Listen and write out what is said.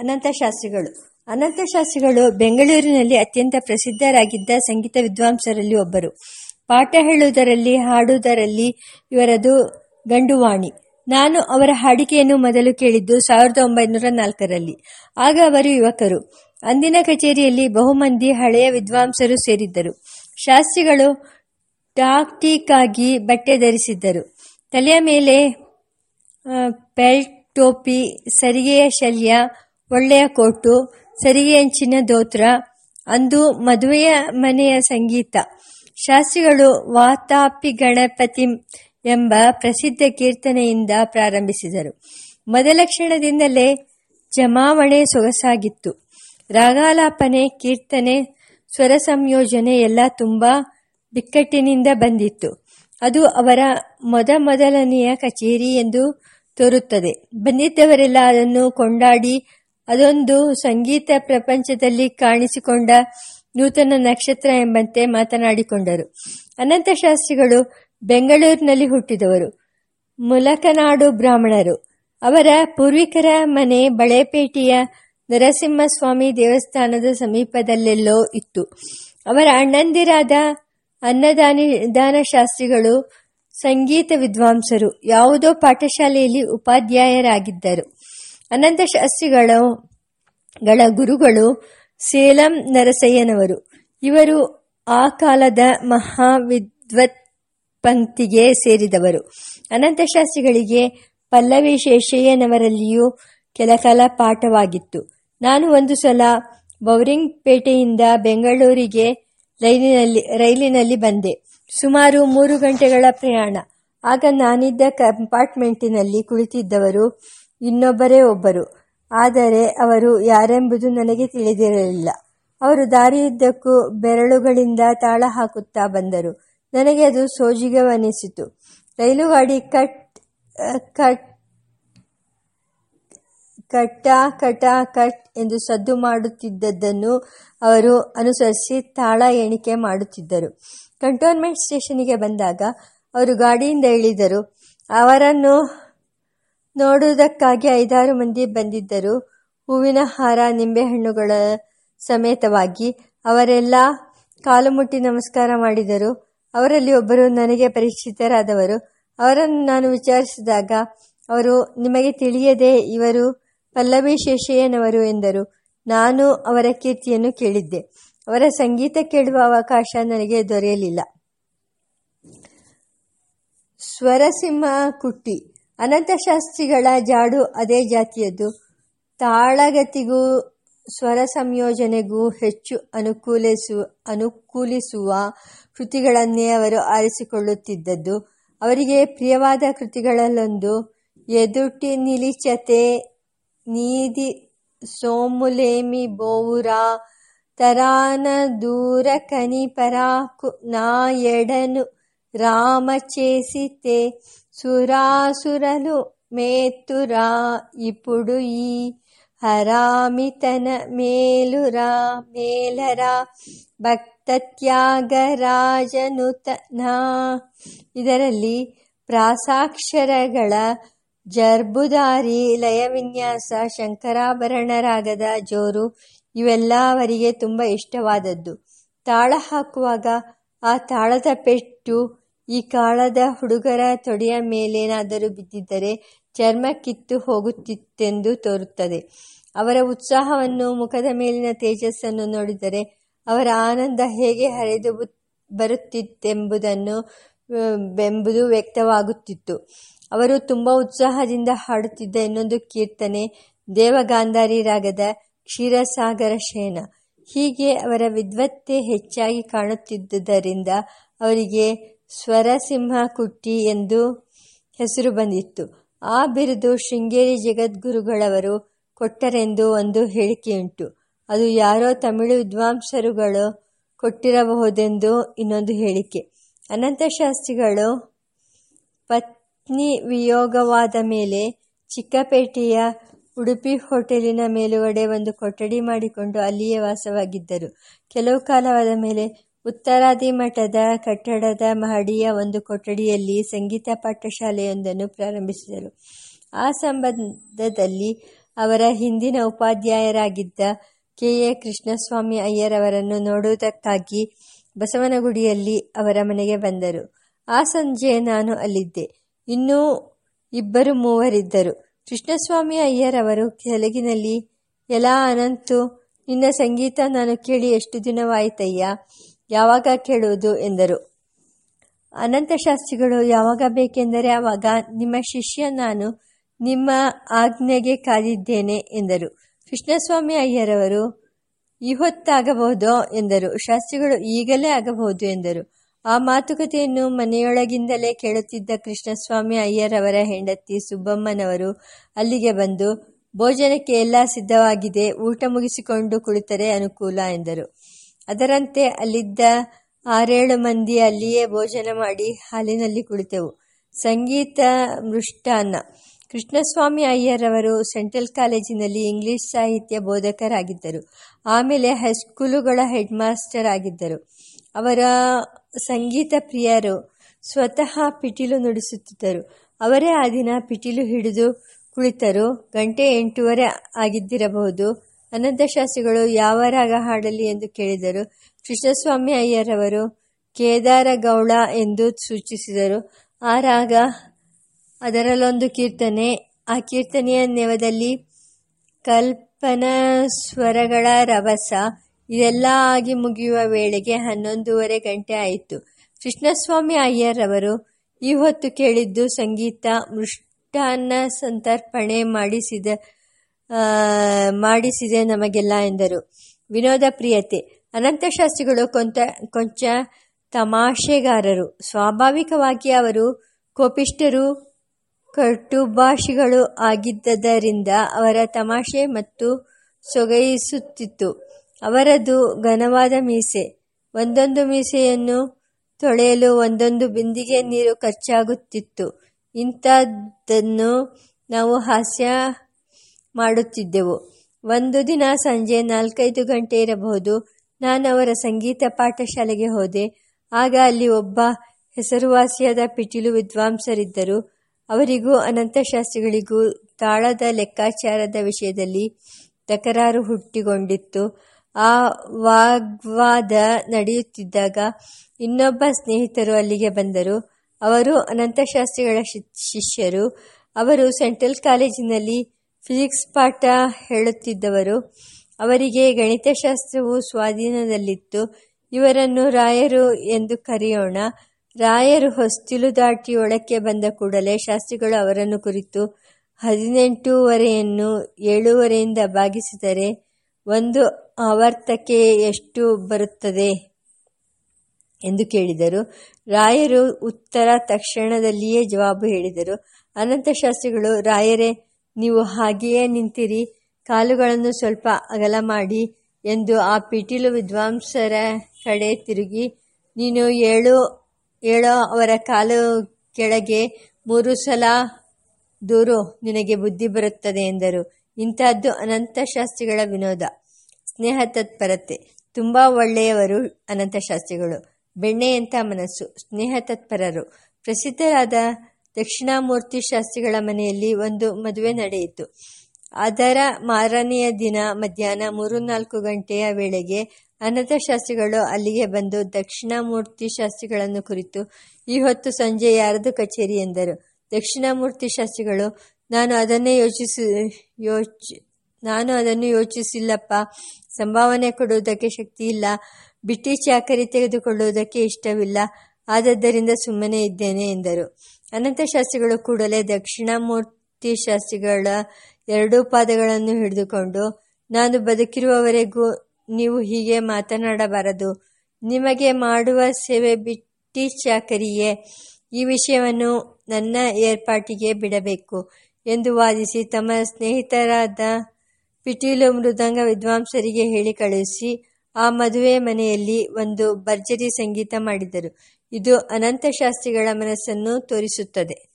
ಅನಂತಶಾಸ್ತ್ರಿಗಳು ಅನಂತಶಾಸ್ತ್ರಿಗಳು ಬೆಂಗಳೂರಿನಲ್ಲಿ ಅತ್ಯಂತ ಪ್ರಸಿದ್ಧರಾಗಿದ್ದ ಸಂಗೀತ ವಿದ್ವಾಂಸರಲ್ಲಿ ಒಬ್ಬರು. ಪಾಠ ಹೇಳುವುದರಲ್ಲಿ, ಹಾಡುವುದರಲ್ಲಿ ಇವರದು ಗಂಡುವಾಣಿ. ನಾನು ಅವರ ಹಾಡಿಕೆಯನ್ನು ಮೊದಲು ಕೇಳಿದ್ದು ಸಾವಿರದ ಒಂಬೈನೂರ ನಾಲ್ಕರಲ್ಲಿ. ಆಗ ಅವರು ಯುವಕರು. ಅಂದಿನ ಕಚೇರಿಯಲ್ಲಿ ಬಹುಮಂದಿ ಹಳೆಯ ವಿದ್ವಾಂಸರು ಸೇರಿದ್ದರು. ಶಾಸ್ತ್ರಿಗಳು ಟಾಕ್ ಆಗಿ ಬಟ್ಟೆ ಧರಿಸಿದ್ದರು. ತಲೆಯ ಮೇಲೆ ಪೆಲ್ಟ್ ಟೋಪಿ, ಸರಿಗೆಯ ಶಲ್ಯ ಒಳ್ಳೆಯ ಕೋಟು, ಸರಿಗೆ ಹೆಂಚಿನ ದೋತ್ರ, ಅಂದು ಮದುವೆಯ ಮನೆಯ ಸಂಗೀತ. ಶಾಸ್ತ್ರಿಗಳು ವಾತಾಪಿ ಗಣಪತಿ ಎಂಬ ಪ್ರಸಿದ್ಧ ಕೀರ್ತನೆಯಿಂದ ಪ್ರಾರಂಭಿಸಿದರು. ಮೊದಲ ಕ್ಷಣದಿಂದಲೇ ಜಮಾವಣೆ ಸೊಗಸಾಗಿತ್ತು. ರಾಗಾಲಾಪನೆ, ಕೀರ್ತನೆ, ಸ್ವರ ಸಂಯೋಜನೆ ಎಲ್ಲ ತುಂಬ ಬಿಕ್ಕಟ್ಟಿನಿಂದ ಬಂದಿತ್ತು. ಅದು ಅವರ ಮೊದಮೊದಲನೆಯ ಕಚೇರಿ ಎಂದು ತೋರುತ್ತದೆ. ಬಂದಿದ್ದವರೆಲ್ಲ ಅದನ್ನು ಕೊಂಡಾಡಿ ಅದೊಂದು ಸಂಗೀತ ಪ್ರಪಂಚದಲ್ಲಿ ಕಾಣಿಸಿಕೊಂಡ ನೂತನ ನಕ್ಷತ್ರ ಎಂಬಂತೆ ಮಾತನಾಡಿಕೊಂಡರು. ಅನಂತಶಾಸ್ತ್ರಿಗಳು ಬೆಂಗಳೂರಿನಲ್ಲಿ ಹುಟ್ಟಿದವರು. ಮುಲಕನಾಡು ಬ್ರಾಹ್ಮಣರು. ಅವರ ಪೂರ್ವಿಕರ ಮನೆ ಬಳೆಪೇಟೆಯ ನರಸಿಂಹಸ್ವಾಮಿ ದೇವಸ್ಥಾನದ ಸಮೀಪದಲ್ಲೆಲ್ಲೋ ಇತ್ತು. ಅವರ ಅಣ್ಣಂದಿರಾದ ಅನ್ನದಾನಿ ದಾನ ಶಾಸ್ತ್ರಿಗಳು ಸಂಗೀತ ವಿದ್ವಾಂಸರು, ಯಾವುದೋ ಪಾಠಶಾಲೆಯಲ್ಲಿ ಉಪಾಧ್ಯಾಯರಾಗಿದ್ದರು. ಅನಂತಶಾಸ್ತ್ರಿಗಳ ಗಳ ಗುರುಗಳು ಸೇಲಂ ನರಸಯ್ಯನವರು. ಇವರು ಆ ಕಾಲದ ಮಹಾವಿದ್ವತ್ ಪಂಕ್ತಿಗೆ ಸೇರಿದವರು ಅನಂತಶಾಸ್ತ್ರಿಗಳಿಗೆ ಪಲ್ಲವಿ ಶೇಷಯ್ಯನವರಲ್ಲಿಯೂ ಕೆಲಕಾಲ ಪಾಠವಾಗಿತ್ತು. ನಾನು ಒಂದು ಸಲ ಬೌರಿಂಗ್ ಪೇಟೆಯಿಂದ ಬೆಂಗಳೂರಿಗೆ ರೈಲಿನಲ್ಲಿ ರೈಲಿನಲ್ಲಿ ಬಂದೆ. ಸುಮಾರು ಮೂರು ಗಂಟೆಗಳ ಪ್ರಯಾಣ. ಆಗ ನಾನಿದ್ದ ಕಂಪಾರ್ಟ್ಮೆಂಟಿನಲ್ಲಿ ಕುಳಿತಿದ್ದವರು ಇನ್ನೊಬ್ಬರೇ ಒಬ್ಬರು. ಆದರೆ ಅವರು ಯಾರೆಂಬುದು ನನಗೆ ತಿಳಿದಿರಲಿಲ್ಲ. ಅವರು ದಾರಿಯುದ್ದಕ್ಕೂ ಬೆರಳುಗಳಿಂದ ತಾಳ ಹಾಕುತ್ತಾ ಬಂದರು. ನನಗೆ ಅದು ಸೋಜಿಗವನಿಸಿತು. ರೈಲುಗಾಡಿ ಕಟ್ ಕಟ್ ಕಟ್ಟ ಕಟ, ಕಟ್ ಎಂದು ಸದ್ದು ಮಾಡುತ್ತಿದ್ದದ್ದನ್ನು ಅವರು ಅನುಸರಿಸಿ ತಾಳ ಎಣಿಕೆ ಮಾಡುತ್ತಿದ್ದರು. ಕಂಟೋನ್ಮೆಂಟ್ ಸ್ಟೇಷನ್ಗೆ ಬಂದಾಗ ಅವರು ಗಾಡಿಯಿಂದ ಇಳಿದರು. ಅವರನ್ನು ನೋಡುವುದಕ್ಕಾಗಿ ಐದಾರು ಮಂದಿ ಬಂದಿದ್ದರು. ಹೂವಿನ ಹಾರ ನಿಂಬೆಹಣ್ಣುಗಳ ಸಮೇತವಾಗಿ ಅವರೆಲ್ಲ ಕಾಲು ಮುಟ್ಟಿ ನಮಸ್ಕಾರ ಮಾಡಿದರು. ಅವರಲ್ಲಿ ಒಬ್ಬರು ನನಗೆ ಪರಿಚಿತರಾದವರು. ಅವರನ್ನು ನಾನು ವಿಚಾರಿಸಿದಾಗ ಅವರು, ನಿಮಗೆ ತಿಳಿಯದೆ ಇವರು ಪಲ್ಲವಿ ಶೇಷಯ್ಯನವರು ಎಂದರು. ನಾನು ಅವರ ಕೀರ್ತಿಯನ್ನು ಕೇಳಿದ್ದೆ. ಅವರ ಸಂಗೀತ ಕೇಳುವ ಅವಕಾಶ ನನಗೆ ದೊರೆಯಲಿಲ್ಲ. ಸ್ವರಸಿಂಹ ಕುಟ್ಟಿ ಅನಂತಶಾಸ್ತ್ರಿಗಳ ಜಾಡು ಅದೇ ಜಾತಿಯದ್ದು. ತಾಳಗತಿಗೂ ಸ್ವರ ಸಂಯೋಜನೆಗೂ ಹೆಚ್ಚು ಅನುಕೂಲಿಸು, ಅನುಕೂಲಿಸುವ ಕೃತಿಗಳನ್ನೇ ಅವರು ಆರಿಸಿಕೊಳ್ಳುತ್ತಿದ್ದದ್ದು. ಅವರಿಗೆ ಪ್ರಿಯವಾದ ಕೃತಿಗಳಲ್ಲೊಂದು, ಎದುಟಿ ನಿಲಿಚತೆ ನೀದಿ ಸೋಮುಲೇಮಿ ಬೋವುರ, ತರಾನ ದೂರ ಕನಿಪರಾಕು ನಾ ಎಡನು రామచేసితే సురాసురలు మేతురా ఇప్పుడు ఈ హరామితన మేలురా మేలరా ಭಕ್ತ ತ್ಯಾಗರಾಜನುತನಾ ಇದರಲ್ಲಿ ಪ್ರಾಸಾಕ್ಷರಗಳ ಜರ್ಬುದಾರಿ ಲಯವಿನ್ಯಾಸ ಶಂಕರಾಭರಣರಾಗದ ಜೋರು ಇವೆಲ್ಲ ಅವರಿಗೆ ತುಂಬ ಇಷ್ಟವಾದದ್ದು ತಾಳ ಹಾಕುವಾಗ ಆ ತಾಳದ ಪೆಟ್ಟು ಈ ಕಾಳದ ಹುಡುಗರ ತೊಡೆಯ ಮೇಲೇನಾದರೂ ಬಿದ್ದಿದ್ದರೆ ಚರ್ಮ ಕಿತ್ತು ಹೋಗುತ್ತಿತ್ತೆಂದು ತೋರುತ್ತದೆ. ಅವರ ಉತ್ಸಾಹವನ್ನು, ಮುಖದ ಮೇಲಿನ ತೇಜಸ್ಸನ್ನು ನೋಡಿದರೆ ಅವರ ಆನಂದ ಹೇಗೆ ಹರಿದು ಬರುತ್ತಿತ್ತೆಂಬುದನ್ನು ಬೆಂಬುದು ವ್ಯಕ್ತವಾಗುತ್ತಿತ್ತು. ಅವರು ತುಂಬ ಉತ್ಸಾಹದಿಂದ ಹಾಡುತ್ತಿದ್ದ ಇನ್ನೊಂದು ಕೀರ್ತನೆ ದೇವಗಾಂಧಾರಿ ರಾಗದ ಕ್ಷೀರಸಾಗರ ಶಯನ. ಹೀಗೆ ಅವರ ವಿದ್ವತ್ತೆ ಹೆಚ್ಚಾಗಿ ಕಾಣುತ್ತಿದ್ದುದರಿಂದ ಅವರಿಗೆ ಸ್ವರಸಿಂಹ ಕುಟ್ಟಿ ಎಂದು ಹೆಸರು ಬಂದಿತ್ತು. ಆ ಬಿರುದು ಶೃಂಗೇರಿ ಜಗದ್ಗುರುಗಳವರು ಕೊಟ್ಟರೆಂದು ಒಂದು ಹೇಳಿಕೆಯುಂಟು. ಅದು ಯಾರೋ ತಮಿಳು ವಿದ್ವಾಂಸರುಗಳು ಕೊಟ್ಟಿರಬಹುದೆಂದು ಇನ್ನೊಂದು ಹೇಳಿಕೆ. ಅನಂತಶಾಸ್ತ್ರಿಗಳು ಪತ್ನಿ ವಿಯೋಗವಾದ ಮೇಲೆ ಚಿಕ್ಕಪೇಟೆಯ ಉಡುಪಿ ಹೋಟೆಲಿನ ಮೇಲುಗಡೆ ಒಂದು ಕೊಠಡಿ ಮಾಡಿಕೊಂಡು ಅಲ್ಲಿಯೇ ವಾಸವಾಗಿದ್ದರು. ಕೆಲವು ಕಾಲವಾದ ಮೇಲೆ ಉತ್ತರಾದಿ ಮಠದ ಕಟ್ಟಡದ ಮಹಡಿಯ ಒಂದು ಕೊಠಡಿಯಲ್ಲಿ ಸಂಗೀತ ಪಾಠಶಾಲೆಯೊಂದನ್ನು ಪ್ರಾರಂಭಿಸಿದರು. ಆ ಸಂಬಂಧದಲ್ಲಿ ಅವರ ಹಿಂದಿನ ಉಪಾಧ್ಯಾಯರಾಗಿದ್ದ ಕೆ. ಎ. ಕೃಷ್ಣಸ್ವಾಮಿ ಅಯ್ಯರ್ ಅವರನ್ನು ನೋಡುವುದಕ್ಕಾಗಿ ಬಸವನಗುಡಿಯಲ್ಲಿ ಅವರ ಮನೆಗೆ ಬಂದರು. ಆ ಸಂಜೆ ನಾನು ಅಲ್ಲಿದ್ದೆ. ಇನ್ನೂ ಇಬ್ಬರು ಮೂವರಿದ್ದರು. ಕೃಷ್ಣಸ್ವಾಮಿ ಅಯ್ಯರ್ ಅವರು ಕೆಳಗಿನಲ್ಲಿ ಎಲ್ಲ ಅನಂತು, ನಿನ್ನ ಸಂಗೀತ ನಾನು ಕೇಳಿ ಎಷ್ಟು ದಿನವಾಯಿತಯ್ಯ? ಯಾವಾಗ ಕೇಳುವುದು ಎಂದರು. ಅನಂತಶಾಸ್ತ್ರಿಗಳು ಯಾವಾಗ ಬೇಕೆಂದರೆ ಆವಾಗ ನಿಮ್ಮ ಶಿಷ್ಯ ನಾನು ನಿಮ್ಮ ಆಜ್ಞೆಗೆ ಕಾದಿದ್ದೇನೆ ಎಂದರು. ಕೃಷ್ಣಸ್ವಾಮಿ ಅಯ್ಯರವರು ಈ ಹೊತ್ತಾಗಬಹುದೋ ಎಂದರು. ಶಾಸ್ತ್ರಿಗಳು, ಈಗಲೇ ಆಗಬಹುದು ಎಂದರು. ಆ ಮಾತುಕತೆಯನ್ನು ಮನೆಯೊಳಗಿಂದಲೇ ಕೇಳುತ್ತಿದ್ದ ಕೃಷ್ಣಸ್ವಾಮಿ ಅಯ್ಯರವರ ಹೆಂಡತಿ ಸುಬ್ಬಮ್ಮನವರು ಅಲ್ಲಿಗೆ ಬಂದು, ಭೋಜನಕ್ಕೆ ಎಲ್ಲ ಸಿದ್ಧವಾಗಿದೆ, ಊಟ ಮುಗಿಸಿಕೊಂಡು ಕುಳಿತರೆ ಅನುಕೂಲ ಎಂದರು. ಅದರಂತೆ ಅಲ್ಲಿದ್ದ ಆರೇಳು ಮಂದಿ ಅಲ್ಲಿಯೇ ಭೋಜನ ಮಾಡಿ ಹಾಲಿನಲ್ಲಿ ಕುಳಿತೆವು ಸಂಗೀತ ಮೃಷ್ಟಾನ್ನ. ಕೃಷ್ಣಸ್ವಾಮಿ ಅಯ್ಯರವರು ಸೆಂಟ್ರಲ್ ಕಾಲೇಜಿನಲ್ಲಿ ಇಂಗ್ಲಿಷ್ ಸಾಹಿತ್ಯ ಬೋಧಕರಾಗಿದ್ದರು. ಆಮೇಲೆ ಹೈಸ್ಕೂಲುಗಳ ಹೆಡ್ ಮಾಸ್ಟರ್ ಆಗಿದ್ದರು. ಅವರ ಸಂಗೀತ ಪ್ರಿಯರು ಸ್ವತಃ ಪಿಟೀಲು ನುಡಿಸುತ್ತಿದ್ದರು. ಅವರೇ ಆ ದಿನ ಪಿಟೀಲು ಹಿಡಿದು ಕುಳಿತರು. ಗಂಟೆ ಎಂಟೂವರೆ ಆಗಿದ್ದಿರಬಹುದು. ಅನಂತಶಾಸ್ತ್ರಿಗಳು ಯಾವ ರಾಗ ಹಾಡಲಿ ಎಂದು ಕೇಳಿದರು. ಕೃಷ್ಣಸ್ವಾಮಿ ಅಯ್ಯರವರು ಕೇದಾರ ಗೌಳ ಎಂದು ಸೂಚಿಸಿದರು. ಆ ರಾಗ ಅದರಲ್ಲೊಂದು ಕೀರ್ತನೆ. ಆ ಕೀರ್ತನೆಯ ನೆವದಲ್ಲಿ ಕಲ್ಪನ ಸ್ವರಗಳ ರವಸ ಇದೆಲ್ಲ ಆಗಿ ಮುಗಿಯುವ ವೇಳೆಗೆ ಹನ್ನೊಂದೂವರೆ ಗಂಟೆ ಆಯಿತು. ಕೃಷ್ಣಸ್ವಾಮಿ ಅಯ್ಯರವರು ಈ ಹೊತ್ತು ಕೇಳಿದ್ದು ಸಂಗೀತ, ಮೃಷ್ಟಾನ್ನ ಸಂತರ್ಪಣೆ ಮಾಡಿಸಿದ ಮಾಡಿಸಿದೆ ನಮಗೆಲ್ಲ ಎಂದರು. ವಿನೋದ ಪ್ರಿಯತೆ ಅನಂತಶಾಸ್ತ್ರಿಗಳು ಕೊಂತ, ಕೊಂಚ ತಮಾಷೆಗಾರರು. ಸ್ವಾಭಾವಿಕವಾಗಿ ಅವರು ಕೋಪಿಷ್ಟರು ಕಟುಭಾಷಿಗಳು ಆಗಿದ್ದರಿಂದ ಅವರ ತಮಾಷೆ ಮತ್ತು ಸೊಗೈಸುತ್ತಿತ್ತು. ಅವರದು ಘನವಾದ ಮೀಸೆ. ಒಂದೊಂದು ಮೀಸೆಯನ್ನು ತೊಳೆಯಲು ಒಂದೊಂದು ಬಿಂದಿಗೆ ನೀರು ಖರ್ಚಾಗುತ್ತಿತ್ತು. ಇಂಥದ್ದನ್ನು ನಾವು ಹಾಸ್ಯ ಮಾಡುತ್ತಿದ್ದೆವು. ಒಂದು ದಿನ ಸಂಜೆ ನಾಲ್ಕೈದು ಗಂಟೆ ಇರಬಹುದು. ನಾನು ಅವರ ಸಂಗೀತ ಪಾಠಶಾಲೆಗೆ ಹೋದೆ. ಆಗ ಅಲ್ಲಿ ಒಬ್ಬ ಹೆಸರುವಾಸಿಯಾದ ಪಿಟೀಲು ವಿದ್ವಾಂಸರಿದ್ದರು. ಅವರಿಗೂ ಅನಂತಶಾಸ್ತ್ರಿಗಳಿಗೂ ತಾಳದ ಲೆಕ್ಕಾಚಾರದ ವಿಷಯದಲ್ಲಿ ತಕರಾರು ಹುಟ್ಟಿಕೊಂಡಿತ್ತು. ಆ ವಾಗ್ವಾದ ನಡೆಯುತ್ತಿದ್ದಾಗ ಇನ್ನೊಬ್ಬ ಸ್ನೇಹಿತರು ಅಲ್ಲಿಗೆ ಬಂದರು. ಅವರು ಅನಂತಶಾಸ್ತ್ರಿಗಳ ಶಿಷ್ಯರು. ಅವರು ಸೆಂಟ್ರಲ್ ಕಾಲೇಜಿನಲ್ಲಿ ಫಿಸಿಕ್ಸ್ ಪಾಠ ಹೇಳುತ್ತಿದ್ದವರು, ಅವರಿಗೆ ಗಣಿತಶಾಸ್ತ್ರವು ಸ್ವಾಧೀನದಲ್ಲಿತ್ತು. ಇವರನ್ನು ರಾಯರು ಎಂದು ಕರೆಯೋಣ. ರಾಯರು ಹೊಸ್ತಿಲು ದಾಟಿ ಒಳಕ್ಕೆ ಬಂದ ಕೂಡಲೇ ಶಾಸ್ತ್ರಿಗಳು ಅವರನ್ನು ಕುರಿತು ಹದಿನೆಂಟೂವರೆಯನ್ನು ಏಳೂವರೆಯಿಂದ ಭಾಗಿಸಿದರೆ ಒಂದು ಆವರ್ತಕ್ಕೆ ಎಷ್ಟು ಬರುತ್ತದೆ ಎಂದು ಕೇಳಿದರು. ರಾಯರು ಉತ್ತರ ತಕ್ಷಣದಲ್ಲಿಯೇ ಜವಾಬು ಹೇಳಿದರು. ಅನಂತಶಾಸ್ತ್ರಿಗಳು, ರಾಯರೇ ನೀವು ಹಾಗೆಯೇ ನಿಂತಿರಿ, ಕಾಲುಗಳನ್ನು ಸ್ವಲ್ಪ ಅಗಲ ಮಾಡಿ ಎಂದು ಆ ಪಿಟೀಲು ವಿದ್ವಾಂಸರ ಕಡೆ ತಿರುಗಿ, ನೀನು ಏಳು, ಏಳೋ ಅವರ ಕಾಲು ಕೆಳಗೆ ಮೂರು ಸಲ ದೂರು ನಿನಗೆ ಬುದ್ಧಿ ಬರುತ್ತದೆ ಎಂದರು. ಇಂತಹದ್ದು ಅನಂತಶಾಸ್ತ್ರಿಗಳ ವಿನೋದ. ಸ್ನೇಹ ತತ್ಪರತೆ. ತುಂಬ ಒಳ್ಳೆಯವರು ಅನಂತಶಾಸ್ತ್ರಿಗಳು ಬೆಣ್ಣೆಯಂಥ ಮನಸ್ಸು. ಸ್ನೇಹ ತತ್ಪರರು. ಪ್ರಸಿದ್ಧರಾದ ದಕ್ಷಿಣಾಮೂರ್ತಿ ಶಾಸ್ತ್ರಿಗಳ ಮನೆಯಲ್ಲಿ ಒಂದು ಮದುವೆ ನಡೆಯಿತು. ಅದರ ಮಾರನೆಯ ದಿನ ಮಧ್ಯಾಹ್ನ ಮೂರು ನಾಲ್ಕು ಗಂಟೆಯ ವೇಳೆಗೆ ಅನಂತಶಾಸ್ತ್ರಿಗಳು ಅಲ್ಲಿಗೆ ಬಂದು ದಕ್ಷಿಣಾಮೂರ್ತಿ ಶಾಸ್ತ್ರಿಗಳನ್ನು ಕುರಿತು ಈ ಹೊತ್ತು ಸಂಜೆ ಯಾರದು ಕಚೇರಿ ಎಂದರು. ದಕ್ಷಿಣಾಮೂರ್ತಿ ಶಾಸ್ತ್ರಿಗಳು, ನಾನು ಅದನ್ನೇ ಯೋಚಿಸಿ, ಯೋಚ, ನಾನು ಅದನ್ನು ಯೋಚಿಸಿಲ್ಲಪ್ಪ. ಸಂಭಾವನೆ ಕೊಡುವುದಕ್ಕೆ ಶಕ್ತಿ ಇಲ್ಲ. ಬಿಟ್ಟಿ ಚಾಕರಿ ತೆಗೆದುಕೊಳ್ಳುವುದಕ್ಕೆ ಇಷ್ಟವಿಲ್ಲ. ಆದದ್ದರಿಂದ ಸುಮ್ಮನೆ ಇದ್ದೇನೆ ಎಂದರು. ಅನಂತಶಾಸ್ತ್ರಿಗಳು ಕೂಡಲೇ ದಕ್ಷಿಣಾಮೂರ್ತಿ ಶಾಸ್ತ್ರಿಗಳ ಎರಡೂ ಪಾದಗಳನ್ನು ಹಿಡಿದುಕೊಂಡು, ನಾನು ಬದುಕಿರುವವರೆಗೂ ನೀವು ಹೀಗೆ ಮಾತನಾಡಬಾರದು. ನಿಮಗೆ ಮಾಡುವ ಸೇವೆ ಬಿಟ್ಟಿ ಚಾಕರಿಯೇ. ಈ ವಿಷಯವನ್ನು ನನ್ನ ಏರ್ಪಾಟಿಗೆ ಬಿಡಬೇಕು ಎಂದು ವಾದಿಸಿ ತಮ್ಮ ಸ್ನೇಹಿತರಾದ ಪಿಟೀಲು ಮೃದಂಗ ವಿದ್ವಾಂಸರಿಗೆ ಹೇಳಿ ಕಳುಹಿಸಿ, ಆ ಮದುವೆ ಮನೆಯಲ್ಲಿ ಒಂದು ಭರ್ಜರಿ ಸಂಗೀತ ಮಾಡಿದರು. ಇದು ಅನಂತಶಾಸ್ತ್ರಿಗಳ ಮನಸ್ಸನ್ನು ತೋರಿಸುತ್ತದೆ.